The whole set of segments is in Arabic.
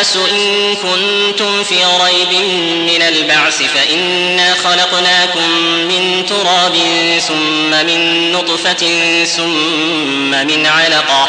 الناس إن كنتم في ريب من البعث فإنا خلقناكم من تراب ثم من نطفة ثم من علقة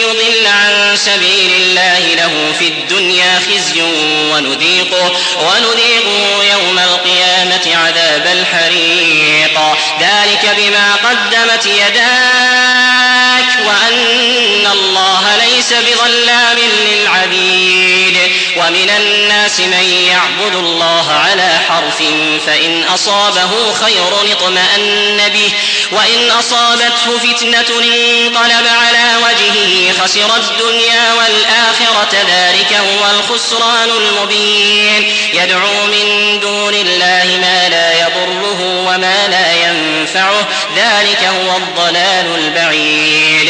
ليضل عن سبيل الله له في الدنيا خزي ونذيقه ونذيقه يوم القيامة عذاب الحريق. ذلك بما قدمت يداك وأن الله ليس بظلام للعبيد. ومن الناس من يعبد الله على حرف فإن أصابه خير اطمأن به وإن أصابته فتنة انقلب على وجهه خسر الدنيا والآخرة ذلك هو الخسران المبين. يدعو من دون الله ما لا يضره وما لا ينفعه ذلك هو الضلال البعيد.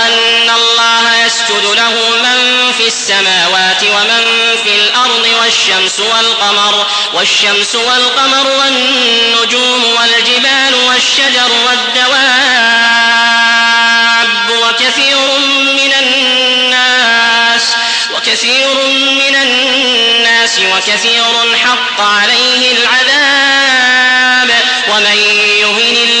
والشمس والقمر والشمس والقمر والنجوم والجبال والشجر والدواب وكثير من الناس وكثير من الناس وكثير حق عليه العذاب ومن يهن الله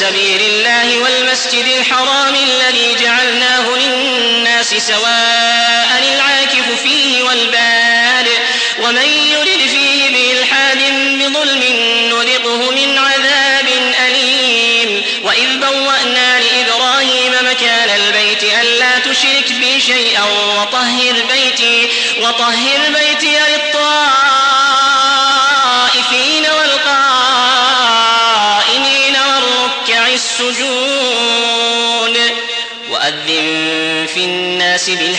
سبيل الله والمسجد الحرام الذي جعلناه للناس سواء العاكف فيه والباد ومن يرد فيه بإلحاد بظلم نذقه من عذاب أليم. وإذ بوأنا لإبراهيم مكان البيت ألا تشرك بي شيئا وطهر بيتي وطهر بيتي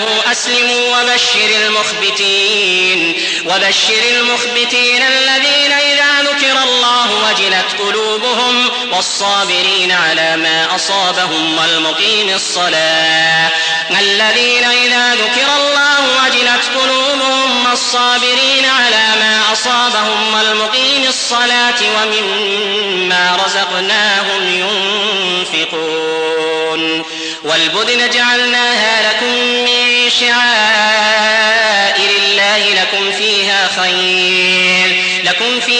فله أسلموا وبشر المخبتين وبشر المخبتين الذين إذا ذكر الله وجلت قلوبهم والصابرين على ما أصابهم والمقيم الصلاة. الذين إذا ذكر الله وجلت قلوبهم والصابرين على ما أصابهم والمقيم الصلاة ومما رزقناهم ينفقون. والبدن جعلناها لكم من شعائر الله لكم فيها خير لكم فيها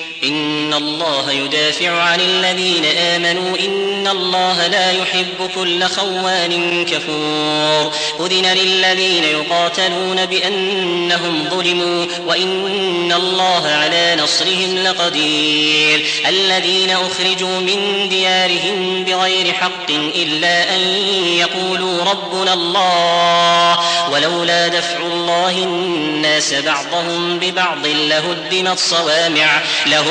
إن الله يدافع عن الذين آمنوا إن الله لا يحب كل خوان كفور. أذن للذين يقاتلون بأنهم ظلموا وإن الله على نصرهم لقدير. الذين أخرجوا من ديارهم بغير حق إلا أن يقولوا ربنا الله. ولولا دفع الله الناس بعضهم ببعض لهدمت صوامع له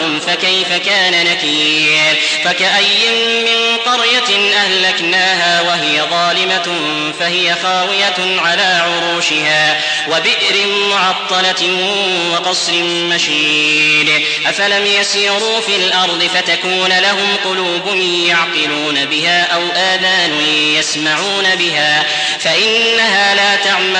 أهلكتهم فكيف كان نكير؟ فكأي من قرية أهلكناها وهي ظالمة فهي خاوية على عروشها وبئر معطلة وقصر مشيد. أفلم يسيروا في الأرض فتكون لهم قلوب يعقلون بها أو آذان يسمعون بها؟ فإنها لا تعمى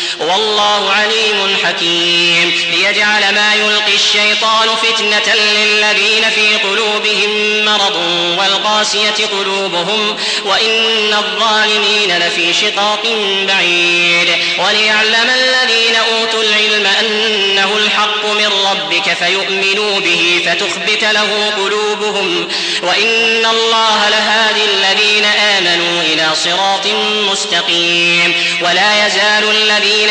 والله عليم حكيم. ليجعل ما يلقي الشيطان فتنة للذين في قلوبهم مرض والقاسية قلوبهم وإن الظالمين لفي شقاق بعيد. وليعلم الذين أوتوا العلم أنه الحق من ربك فيؤمنوا به فتخبت له قلوبهم وإن الله لهادي الذين آمنوا إلى صراط مستقيم. ولا يزال الذين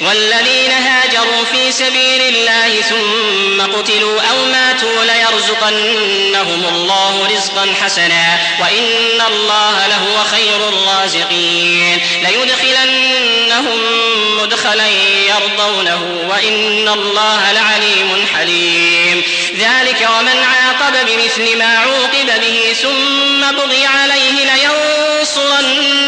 والذين هاجروا في سبيل الله ثم قتلوا أو ماتوا ليرزقنهم الله رزقا حسنا وإن الله لهو خير الرازقين. ليدخلنهم مدخلا يرضونه وإن الله لعليم حليم. ذلك ومن عاقب بمثل ما عوقب به ثم بغي عليه لينصرنه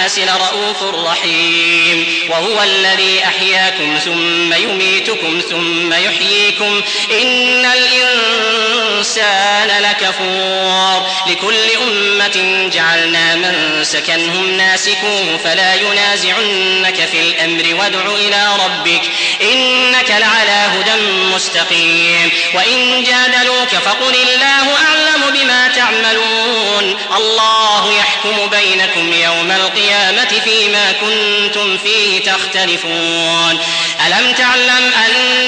لرؤوف رحيم. وهو الذي أحياكم ثم يميتكم ثم يحييكم. إن الإنسان لكفور. لكل أمة جعلنا من سكنهم ناسكوه فلا ينازعنك في الأمر وادع إلى ربك. إنك لعلى هدى مستقيم. وإن جادلوك فقل الله أعلم بما تعملون. الله يحكم بينكم يوم القيامة. فيما كنتم فيه تختلفون. ألم تعلم أن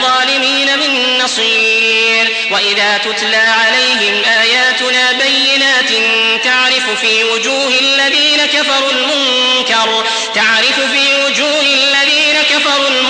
للظالمين من نصير. وإذا تتلى عليهم آياتنا بينات تعرف في وجوه الذين كفروا المنكر تعرف في وجوه الذين كفروا المنكر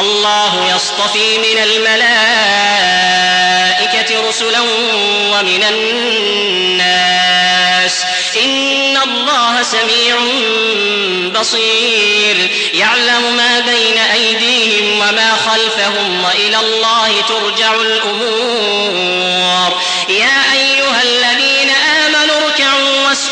الله يصطفي من الملائكة رسلا ومن الناس. إن الله سميع بصير. يعلم ما بين أيديهم وما خلفهم وإلى الله ترجع الأمور. يا أيها